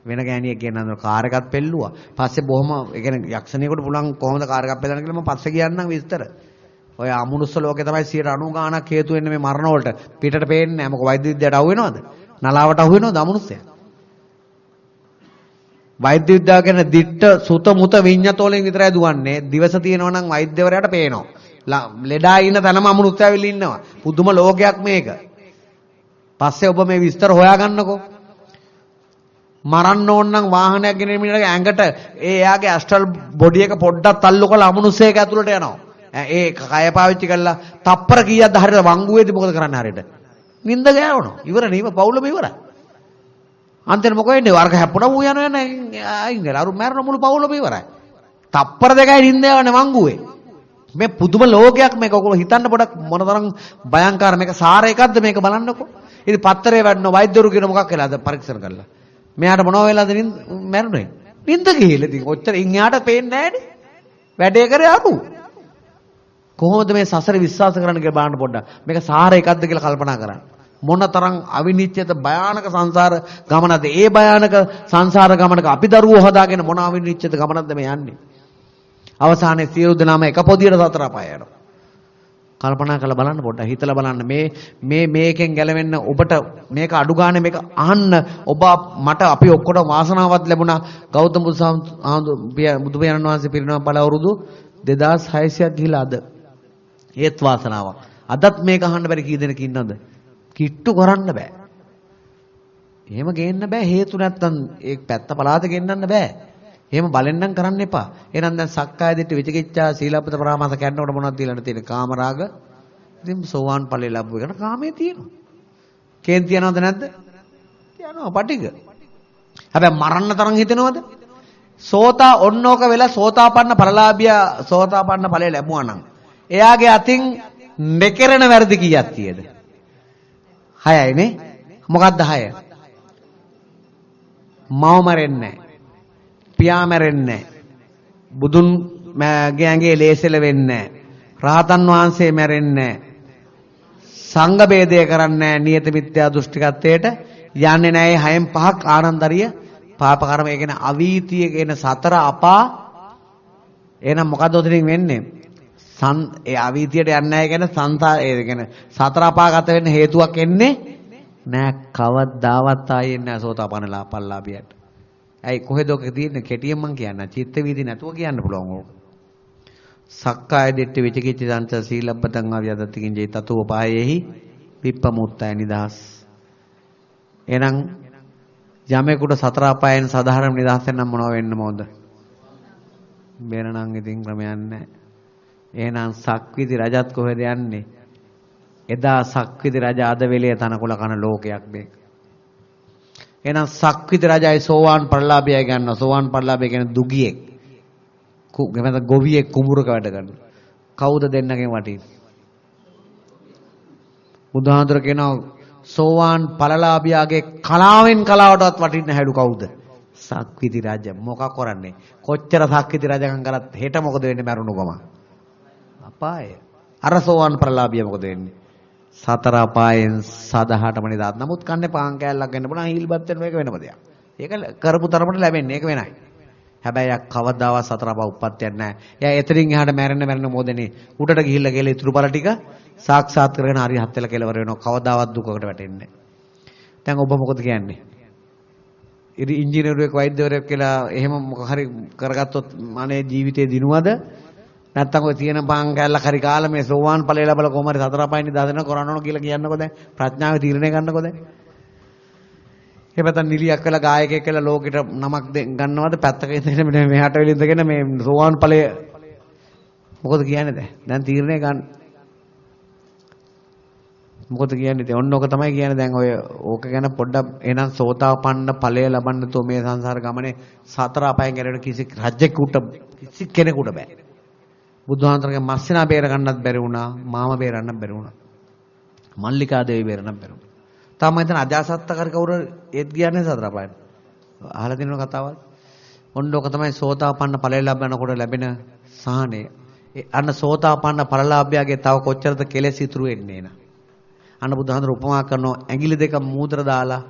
වෙන ගෑණියෙක් කියනවා කාර් එකක් පෙල්ලුවා. පස්සේ බොහොම ඒ කියන්නේ යක්ෂණියෙකුට පුළුවන් කොහොමද කාර් එකක් පෙල්ලන්න කියලා මම පස්සේ කියන්නම් විස්තර. ඔය අමනුස්ස ලෝකේ තමයි 90 ගාණක් හේතු වෙන්නේ මේ මරණ වලට. පිටට පේන්නේ නැහැ. මොකද වෛද්‍ය විද්‍යාවට අහු වෙනවද? නලාවට අහු වෙනවද අමනුස්සයා? වෛද්‍ය විද්‍යාව කියන්නේ දිට්ඨ සුත මුත විඤ්ඤතෝලෙන් විතරයි දුවන්නේ. දිවස තියෙනවා නම් වෛද්‍යවරයාට පේනවා. ලෙඩා ඉන්න තැනම අමනුස්සයා විල ඉන්නවා. පුදුම ලෝකයක් මේක. පස්සේ ඔබ මේ විස්තර හොයාගන්නකෝ. මරන්න ඕන නම් වාහනයක් ගෙනෙන මිනිහගේ ඇඟට ඒ එයාගේ ඇස්ට්‍රල් බොඩි එක පොඩ්ඩක් තල්ලු කරලා අමනුස්සයෙක් ඇතුළට යනවා. ඒ කය පාවිච්චි කරලා තප්පර කීයක්ද හරියට වංගුවේදී මොකද කරන්නේ හරියට? නිින්ද ගෑවනවා. ඉවර නීම පවුලම ඉවරයි. අන්තිමට මොකද වෙන්නේ? වර්ග හැප්පුණා ඌ යන යන අයින් ගලා අරු මැරෙන මුළු පවුලම ඉවරයි. තප්පර දෙකයි නිින්ද යවන්නේ වංගුවේ. මේ පුදුම ලෝකයක් මේක ඔයගොල්ලෝ හිතන්න පොඩක් මොනතරම් භයංකාර මේක සාර එකක්ද මේක බලන්නකෝ. ඉතින් පත්තරේ වැඩන වෛද්‍යවරු කියන මොකක් වෙලාද පරීක්ෂණ කරලා. මෙයාට මොනව වෙලාද මැරුණේ? නිින්ද ගිහලා ඉතින් ඔච්චර ඉන් යාට පේන්නේ නැහැනේ. වැඩේ කරේ අඩු. කොහොමද මේ සසර විශ්වාස කරන්න කියලා බලන්න පොඩ්ඩක්. මේක සාර එකක්ද කියලා කල්පනා කරන්න. මොනතරම් අවිනිශ්චිත භයානක සංසාර ගමනද? ඒ භයානක සංසාර ගමනක අපි දරුවෝ හදාගෙන මොන අවිනිශ්චිත ගමනක්ද මේ යන්නේ? අවසානයේ සියලු දෙනාම එක පොදියට සතර අපාය යනවා. කල්පනා කරලා බලන්න පොඩ්ඩක් හිතලා බලන්න. මේ මේ මේකෙන් ගැලවෙන්න ඔබට මේක අඩු ගන්න මේක අහන්න ඔබ මට අපි ඔක්කොට වාසනාවක් ලැබුණා. ගෞතම බුදු පියාණන් වහන්සේ පිරිනමන බල අවුරුදු 2600ක් ගිහිලා අද ඒත් වාසනාවක්. අදත් මේක අහන්න බැරි කී දෙනෙක් ඉන්නවද? කිට්ටු කරන්න බෑ. එහෙම ගේන්න බෑ. හේතු නැත්තම් ඒ පැත්ත පලාත ගෙන්නන්න බෑ. එහෙම බලෙන්නම් කරන්න එපා. එහෙනම් දැන් සක්කාය දිට්ඨි විචිකිච්ඡා සීලපත පරාමාස කැන්නකොට මොනවද දීලා තියෙන්නේ? කාමරාග. ඉතින් සෝවාන් ඵලෙ ලැබුව එකට කාමයේ තියෙනවා. කේන් තියනවද නැද්ද? තියනවා පටික. හැබැයි මරන්න තරම් හිතෙනවද? සෝතා ඔන්නෝක වෙලා සෝතාපන්න ඵලලාභියා සෝතාපන්න ඵලෙ ලැබුවා නම් එයාගේ අතින් මෙකරන වැරදි කීයක් තියෙද? 6යි නේ. මොකක්ද 6? මව මරෙන්නේ නැහැ. පියා මැරෙන්නේ බුදුන් ගෑගේ ලේසෙල වෙන්නේ රහතන් වහන්සේ මැරෙන්නේ සංඝ ભેදය කරන්නේ නියත මිත්‍යා දෘෂ්ටිකත්වයට. යන්නේ නැහැ හයෙන් පහක් ආනන්දරිය පාප කර්ම ඒ කියන්නේ අවීතිය කියන සතර අපා. එහෙනම් මොකද උතනින් වෙන්නේ? සන් ඒ අවීතියට යන්නේ නැහැ. කියන සංසාර ඒ කියන්නේ සතර අපාගත වෙන්න හේතුවක් එන්නේ නෑ කවදාවත් ආයේ නෑ සෝතාපන්නලා පල්ලාපියට ඇයි කොහෙද ඔක තියෙන්නේ? කෙටියෙන් මං කියන්න. චිත්ත වීදි නැතුව කියන්න පුළුවන් ඕක. සක්කාය දිට්ඨි විචිකිච්ඡ දන්ත සීලබ්බතං ආවියදත්තිකින් ජේ තතෝ පායෙහි විප්පමුත්තය නිදහස්. එහෙනම් යමෙකුට සතර අපායන් සාධාරණ නිදහස් වෙන්න මොනව වෙන්න ඕනද? බේරණන් ඉතින් ක්‍රමයක් නැහැ. එහෙනම් සක්විති රජත් කොහෙද යන්නේ? එදා සක්විති රජ අද වෙලේ තනකොළ කන ලෝකයක් මේක. එහෙනම් සක්විති රජයි සෝවාන් පරිලාභයයි ගන්නවා. සෝවාන් පරිලාභය කියන්නේ දුගියෙක්. කුමෙත ගොවියෙක් කුඹුරක වැඩ කරනවා. කවුද දෙන්නගෙන් වටින්නේ? බුදුහාඳුර කියනවා සෝවාන් ඵලලාභියාගේ කලාවෙන් කලාවටවත් වටින්න හැඩු කවුද? සක්විති රජ. මොකක් කරන්නේ? කොච්චර සක්විති රජකම් කරත් හෙට මොකද වෙන්නේ මරුණු ගම? අපාය. අර සෝවාන් ඵලලාභියා මොකද වෙන්නේ? සතර අපායෙන් සදහටම නිදාත්. නමුත් කන්නේ පාන් කෑල්ලක් ගන්න පුළුවන් හිල්බත් වෙන මේක වෙනම දෙයක්. ඒක කරපු තරමට ලැබෙන්නේ ඒක වෙනයි. හැබැයි යක් කවදාවත් සතර අපාව උප්පත්තියක් නැහැ. එයා එතනින් එහාට මැරෙන්න මැරෙන්න මොදෙනේ උඩට ගිහිල්ලා කියලා ඉතුරු බල ටික සාක්ෂාත් කරගෙන හරි හත් වෙලා කෙලවර වෙනවා. කවදාවත් දුකකට වැටෙන්නේ දැන් ඔබ මොකද කියන්නේ? ඉරි ඉංජිනේරුවෙක් වෛද්‍යවරයෙක් කියලා එහෙම මොක හරි කරගත්තොත් අනේ ජීවිතේ දිනුවද? නැත්තම් ඔය තියෙන පාන් කැල්ලක් හරි කාලා මේ සෝවාන් ඵලය ලැබලා කොහොම හරි සතර පයින් දාදෙන කරන්න ඕන කියලා කියන්නකෝ දැන්. ප්‍රඥාවේ තීරණය ගන්නකෝ දැන්. එහෙම නිලියක් වෙලා ගායකයෙක් කියලා ලෝකෙට නමක් ගන්නවද? පැත්තක ඉඳගෙන මෙහාට වෙල ඉඳගෙන මේ සෝවාන් ඵලය මොකද කියන්නේ දැන්? දැන් තීරණය ගන්න. මොකද කියන්නේ ඉතින් ඔන්න ඕක තමයි කියන්නේ දැන් ඔය ඕක ගැන පොඩ්ඩක් එහෙනම් සෝතාපන්න ඵලය ලබන්න තෝ මේ සංසාර ගමනේ සතර අපායන් ගැලවෙන කිසි රජෙකුට කිසි කෙනෙකුට බෑ. බුදුහාමරගේ මස්සිනා බේර ගන්නත් බැරි වුණා මාම බේරන්නත් බැරි වුණා. මල්ලිකා දේවි බේරන්නත් බැරි වුණා. තාම හිතන අජාසත්ත කර කවුරු ඒත් කියන්නේ සතර පායන? අහලා තියෙන කතාවක් ඔන්න ඔක තමයි සෝතාපන්න ඵලය ලැබනකොට ලැබෙන සහනය. අන්න සෝතාපන්න ඵලලාභ්‍යගේ තව කොච්චරද කෙලෙස් ඉතුරු වෙන්නේ නා? අන්න බුදුහාඳුර උපමා කරනවා ඇඟිලි දෙක මූත්‍ර දාලා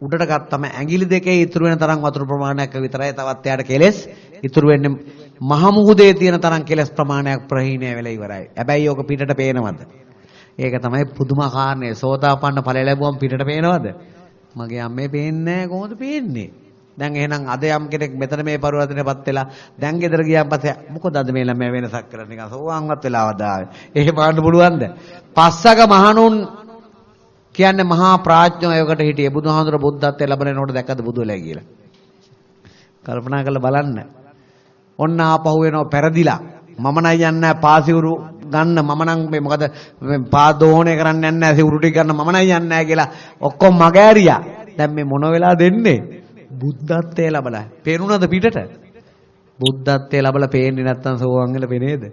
උඩට ගත්තම ඇඟිලි දෙකේ ඉතුරු වෙන තරම් වතුර ප්‍රමාණයක් විතරයි තවත් එයාට කෙලස් ඉතුරු වෙන්නේ. මහ මුහුදේ තියෙන තරම් කෙලස් ප්‍රමාණයක් ප්‍රහීණය වෙලා ඉවරයි. හැබැයි ඕක පිටට පේනවද? ඒක තමයි පුදුමාකාරනේ. සෝතාපන්න ඵල ලැබුවම පිටට පේනවද? මගේ අම්මේ පේන්නේ නැහැ කොහොමද පේන්නේ? දැන් එහෙනම් අද යම් කෙනෙක් මෙතන මේ පරිවර්තනයපත් වෙලා දැන් ගෙදර ගියාන් පස්සේ මොකද අද මේ ළමයා වෙනසක් කරලා නිකන් සෝවාන්වත් වෙලාවද ආවේ. එහෙම බලන්න පුළුවන්ද? පස්සක මහණුන් කියන්නේ මහා ප්‍රඥාව යකට හිටියේ බුදුහාමුදුර බුද්ධත්වයේ ලැබෙනකොට දැක්කද බුදුලා කියලා. කල්පනා කරලා බලන්න. ඔන්න ආපහු වෙනවා පෙරදිලා. මම නයි යන්නේ පාසිවුරු ගන්න මම නම් මේ මොකද පා දෝහණය කරන්න යන්නේ නැහැ සිවුරු ටික ගන්න මම නයි යන්නේ නැහැ කියලා ඔක්කොම මගෑරියා. දැන් මේ මොන වෙලා දෙන්නේ? බුද්ධත්වයේ ලැබලා. පේරුණාද පිටට? බුද්ධත්වයේ ලැබලා පේන්නේ නැත්තම් සෝවන් වෙලා පේනේද?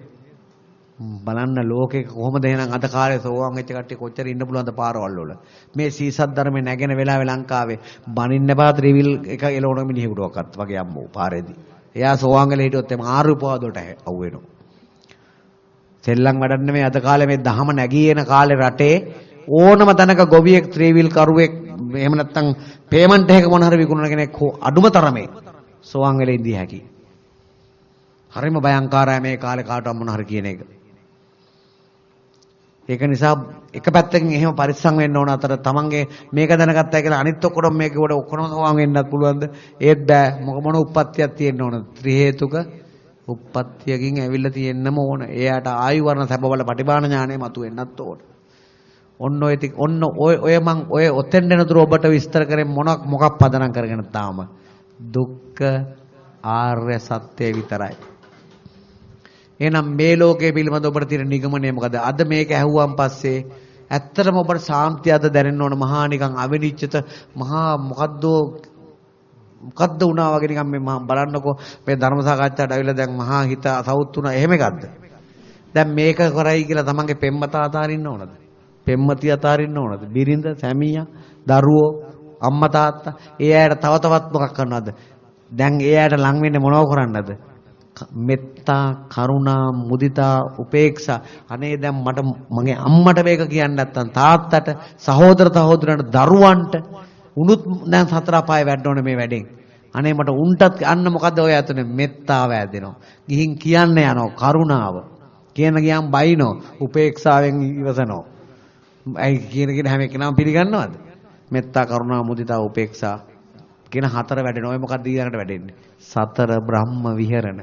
බලන්න ලෝකේ කොහොමද එහෙනම් අද කාලේ සෝවන් වෙච්ච කට්ටිය කොච්චර ඉන්න පුළුවන්ද පාරවල් වල මේ සීසත් ධර්මේ නැගෙන වෙලාවේ ලංකාවේ බනින්න බා ත්‍රිවිල් එක එළවණ මිනිහෙකුටවත් වගේ අම්මෝ පාරේදී එයා සෝවන් වෙලා හිටියොත් එම ආරු පොවදොට අවු වෙනවා සෙල්ලම් වැඩන්න මේ අද කාලේ මේ දහම නැගී එන කාලේ රටේ ඕනම තැනක ගොවියෙක් ත්‍රිවිල් කරුවෙක් එහෙම නැත්නම් පේමන්ට් එකක මොන හරි විකුණන කෙනෙක් අඩුම තරමේ සෝවන් වෙලා ඉඳී හැකි හරිම භයංකාරයි මේ කාලේ කාටවත් මොන හරි කියන එක. ඒක නිසා එක පැත්තකින් එහෙම පරිස්සම් වෙන්න ඕන අතර තමන්ගේ මේක දැනගත්තා කියලා අනිත් ඔක්කොම මේක උඩ ඔක්කොම සෝවාන් වෙන්නත් පුළුවන්ද? ඒත් බෑ. මොක මොන උප්පත්තියක් තියෙන්න ඕන ත්‍රි හේතුක උප්පත්තියකින් ඇවිල්ලා තියෙන්නම ඕන. එයාට ආයු වර්ණ සැපබල පටිභාන ඥානෙ මතුවෙන්නත් ඕන. ඔන්න ඔය ඔන්න ඔය ඔය මං ඔය ඔතෙන් දෙනතුරු ඔබට විස්තර කරේ මොනක් මොකක් පදනම් කරගෙන තාම? දුක්ඛ ආර්ය සත්‍ය විතරයි. එහෙනම් මේ ලෝකයේ පිළිබඳ ඔබට තියෙන නිගමනය මොකද? අද මේක ඇහුවන් පස්සේ ඇත්තටම ඔබට සාන්තිය අද දැනෙන්න ඕන මහා නිකන් අවිනිච්චත මහා මොකද්ද මොකද්ද වුණා වගේ නිකන් මේ මම බලන්නකෝ මේ ධර්ම සාකච්ඡාවට ඇවිල්ලා දැන් මහා හිත සවුත් වුණා එහෙම එකක්ද? දැන් මේක කරයි කියලා තමන්ගේ පෙම්මතා අතාරින්න ඕනද? පෙම්මතිය අතාරින්න ඕනද? බිරිඳ, සැමියා, දරුවෝ, අම්මා තාත්තා ඒ අයට තව තවත් මොකක් කරනවද? දැන් ඒ අයට ලං වෙන්නේ මොනව කරන්නද? මෙත්තා කරුණා මුදිතා උපේක්ෂා. අනේ දැන් මට මගේ අම්මට මේක කියන්න නැත්තම් තාත්තට සහෝදර සහෝදරයන්ට දරුවන්ට උනුත් දැන් සතර අපාය වැටෙන්න ඕනේ මේ වැඩෙන්. අනේ මට උන්ටත් අන්න මොකද ඔය ඇතුලේ? මෙත්තාව ඇදෙනවා. ගිහින් කියන්න යනවා කරුණාව කියන ගියම් බයිනෝ උපේක්ෂාවෙන් ඉවසනෝ අයි කියන කියන හැම එකනම පිළිගන්නවද? මෙත්තා කරුණා මුදිතා උපේක්ෂා කියන හතර වැඩෙනවා. ඔය මොකක්ද ඊළඟට වැඩෙන්නේ? සතර බ්‍රහ්ම විහරණ.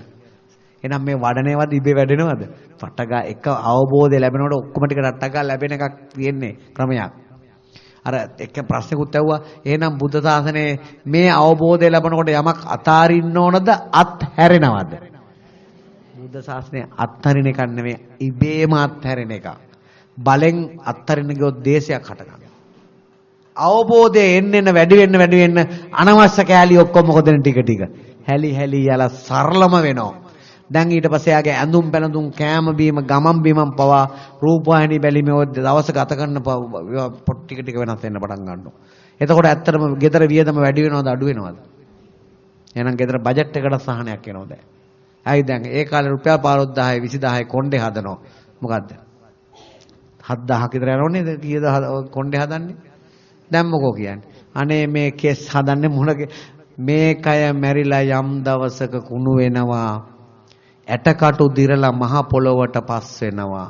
එහෙනම් මේ වඩනේවද ඉබේ වැඩෙනවද? පටගා එක අවබෝධය ලැබෙනකොට ඔක්කොම ටික රට්ටගා ලැබෙන එකක් තියෙන්නේ ක්‍රමයක්. අර එක ප්‍රශ්නකුත් ඇහුවා එහෙනම් බුද්ධ ශාසනයේ මේ අවබෝධය ලැබනකොට යමක් අතාරින්න ඕනද අත්හැරෙනවද? බුද්ධ ශාසනය අත්හරින එකක් නෙමෙයි ඉබේම අත්හැරෙන එකක්. බලෙන් අත්හරින්න ගියොත් දේශයක් හටගන්නවා. අවබෝධය එන්න එන්න වැඩි වෙන්න වැඩි වෙන්න අනවශ්‍ය කෑලි ඔක්කොම මොකද ටික ටික හැලි හැලි යලා සරලම වෙනවා. දැන් ඊට පස්සේ යාගේ ඇඳුම් පැළඳුම් කෑම බීම ගමන් බිමන් පවා රූපවාහිනී බැලීමේ ඔය දවස ගත කරන පොට් ටික ටික වෙනස් වෙන්න පටන් ගන්නවා. එතකොට ඇත්තටම ගෙදර වියදම වැඩි වෙනවද අඩු වෙනවද? එහෙනම් ගෙදර බජට් එකට සහනයක් එනවද? ඇයි දැන් ඒ කාලේ රුපියල් 15000 20000 කොණ්ඩේ හදනවා. මොකද්ද? 7000ක් විතර යනෝනේ කීයද කොණ්ඩේ හදන්නේ? දැන් මොකෝ කියන්නේ? අනේ මේ කෙස් හදන්නේ මොනගේ මේකය මැරිලා යම් දවසක කුණු වෙනවා ඇටකටු දිරලා මහ පොළොවට පස් වෙනවා.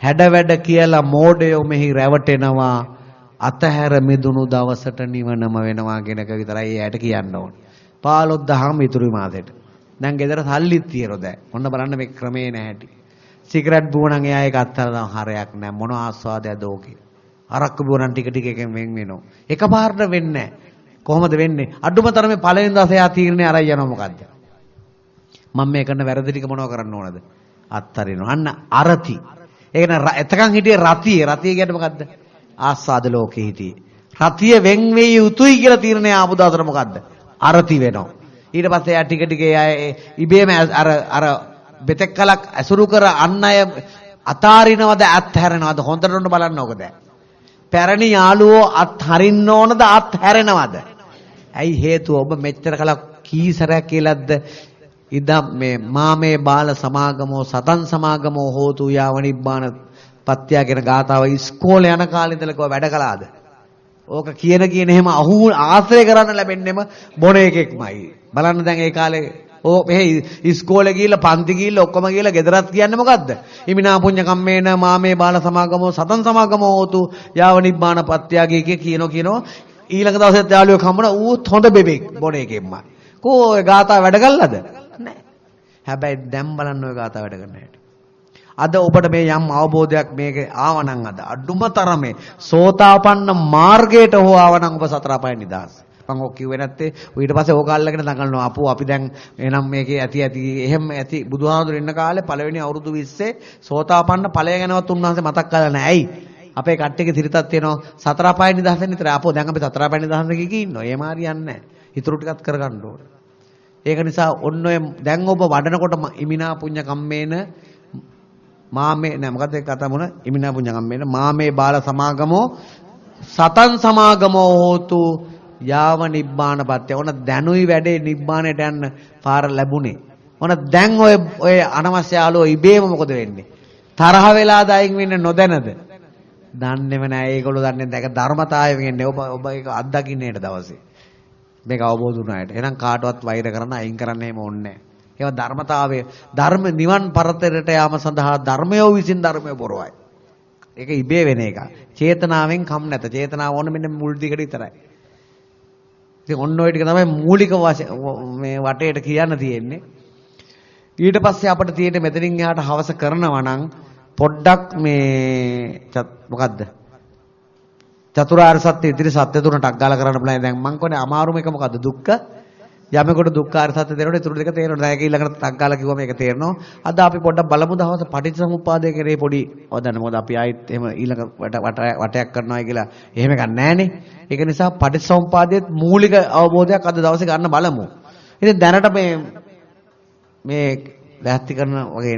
හැඩ වැඩ කියලා මෝඩයෝ මෙහි රැවටෙනවා. අතහැර මිදුණු දවසට නිවනම වෙනවා කියන එක විතරයි එයාට කියන්න ඕනේ. 15000ම ඉතුරු මාසෙට. දැන් ගෙදර සල්ලිත් තියරොද. ඔන්න බලන්න මේ ක්‍රමේ නැහැටි. සිගරට් බුවනම් එයා ඒක අත්හැරලා හරයක් නැහැ. මොන ආස්වාදයක්ද ඕකේ. අරක්කු බුවනම් ටික ටික එකෙන් වෙන් වෙනවා. එකපාරට වෙන්නේ කොහොමද වෙන්නේ? අඩුම තරමේ පළවෙනි දවසේ යා තීරණය අරයි යනවා මොකද්ද? මම මේ කරන වැරදි ටික මොනව කරන්න ඕනද? අත්තරිනවා. අන්න අරති. ඒ කියන්නේ එතකන් හිටියේ රතිය. රතිය කියන්නේ මොකද්ද? ආස්වාද ලෝකේ හිටියේ. රතිය වෙන් වෙයි යුතුයි කියලා තීරණය ආපු දාතර මොකද්ද? අරති වෙනවා. ඊට පස්සේ යා ටික ටික ඉබේම අර අර බෙතෙක් කලක් ඇසුරු කර අන් අය අතාරිනවද අත්හැරෙනවද හොඳට බලන්න ඕක දැන්. පැරණි යාළුවෝ අත්හරින්න ඕනද අත්හැරෙනවද? ඇයි හේතුව ඔබ මෙච්චර කලක් කී සැරයක් කියලාද ඉදම් මේ මාමේ බාල සමාගමෝ සතන් සමාගමෝ හෝතු යාව නිබ්බාන පත්‍යා කියන ගාතාව ඉස්කෝලේ යන කාලේ ඉඳලා කිව්වා වැඩ කළාද? ඕක කියන කියන එහෙම අහු ආශ්‍රය කරන්න ලැබෙන්නෙම බොන එකෙක්මයි. බලන්න දැන් ඒ කාලේ ඕ මෙහෙ ඉස්කෝලේ ගිහිල්ලා පන්ති ගිහිල්ලා ඔක්කොම ගිහිල්ලා ගෙදරත් කියන්නේ මොකද්ද? ඉමිනා පුඤ්ඤ කම්මේන මාමේ බාල සමාගමෝ සතන් සමාගමෝ හෝතු යාව නිබ්බාන පත්‍යාගයේ කියනෝ කියනෝ ඊළඟ දවසෙත් යාළුවෙක් හම්බුණා ඌත් හොඳ බෙබෙක් බොන එකෙන්මයි. කෝ ඔය ගාථා වැඩ කළාද? නැහැ. හැබැයි දැන් බලන්න ඔය ගාථා වැඩ කරන්න හැටි. අද ඔබට මේ යම් අවබෝධයක් මේක ආවනම් අද අඩුම තරමේ සෝතාපන්න මාර්ගයට හෝ ආවනම් ඔබ සතර අපායන් නිදහස්. මම ඔක් කිව්වේ නැත්තේ ඊට පස්සේ ඕක අල්ලගෙන දඟලනවා අපෝ අපි දැන් එහෙනම් මේකේ ඇති ඇති එහෙම ඇති බුදුහාමුදුරු ඉන්න කාලේ පළවෙනි අවුරුදු 20 සෝතාපන්න ඵලය ගැනවත් උන්වහන්සේ මතක් කරලා නැහැ. ඇයි? අපේ කට්ටියගේ තිරතක් තියෙනවා සතර අපායන් නිදහස් වෙන්න විතර. අපෝ දැන් අපි සතර අපායන් නිදහස් වෙන්න කී ඉන්නවා. එහෙම හරියන්නේ නැහැ. ඊටු ටිකත් කරගන්න ඕනේ. ඒක නිසා ඔන්න ඔය දැන් ඔබ වඩනකොට ඉමිනා පුඤ්ඤ කම්මේන මාමේ නෑ මොකද්ද ඒ කතා මොන ඉමිනා පුඤ්ඤ කම්මේන මාමේ බාල සමාගමෝ සතන් සමාගමෝ හෝතු යාව නිබ්බානපත්‍ය. ඔන්න දැනුයි වැඩේ නිබ්බානයට යන්න පාර ලැබුණේ. ඔන්න දැන් ඔය ඔය අනවශ්‍ය ආලෝ ඉබේම මොකද වෙන්නේ? තරහ වෙලා දයින් වෙන්නේ නොදැනද? දන්නේම නෑ ඒගොල්ලෝ දන්නේ දැක ධර්මතාවයෙන් එන්නේ ඔබ ඔබ ඒක අත්දකින්නේට දවසේ. මේක අවබෝධ වුණාට. එහෙනම් කාටවත් වෛර කරන්න අයින් කරන්න එහෙම ඕනේ නැහැ. ඒවා ධර්මතාවය ධර්ම නිවන් පරතරයට යාම සඳහා ධර්මයෝ විසින් ධර්මය බොරවයි. ඒක ඉබේ වෙන එක. චේතනාවෙන් කම් නැත. චේතනාව ඕන මෙන්න මුල් දිගට විතරයි. ඉතින් ඔන්න ඔය ටික තමයි මූලික මේ වටේට කියන්න තියෙන්නේ. ඊට පස්සේ අපිට තියෙන්නේ මෙතනින් එහාට හවස කරනවා නම් පොඩ්ඩක් මේ මොකද්ද? චතුරාර්ය සත්‍ය ඉදිරි සත්‍ය තුනටක් ගාලා කරන්න බලන්නේ දැන් මං කොනේ අමාරුම එක මොකද්ද දුක්ඛ යමෙකුට දුක්ඛාර සත්‍ය තේරෙනකොට ඊටු දෙක තේරෙනවා. දැන් ඒක ඊළඟට ටක් ගාලා කිව්වම ඒක තේරෙනවා. අද අපි පොඩ්ඩක් බලමු දවස් පටිච්චසමුප්පාදයේ කරේ පොඩි ඔදන්න මොකද අපි ආයෙත් එහෙම ඊළඟ වටයක් කරනවා කියලා එහෙම එකක් නැහනේ. ඒක නිසා පටිච්චසමුප්පාදයේ මූලික අවබෝධයක් අද දවසේ ගන්න බලමු. ඉතින් දැනට මේ මේ ලෑස්ති කරන වගේ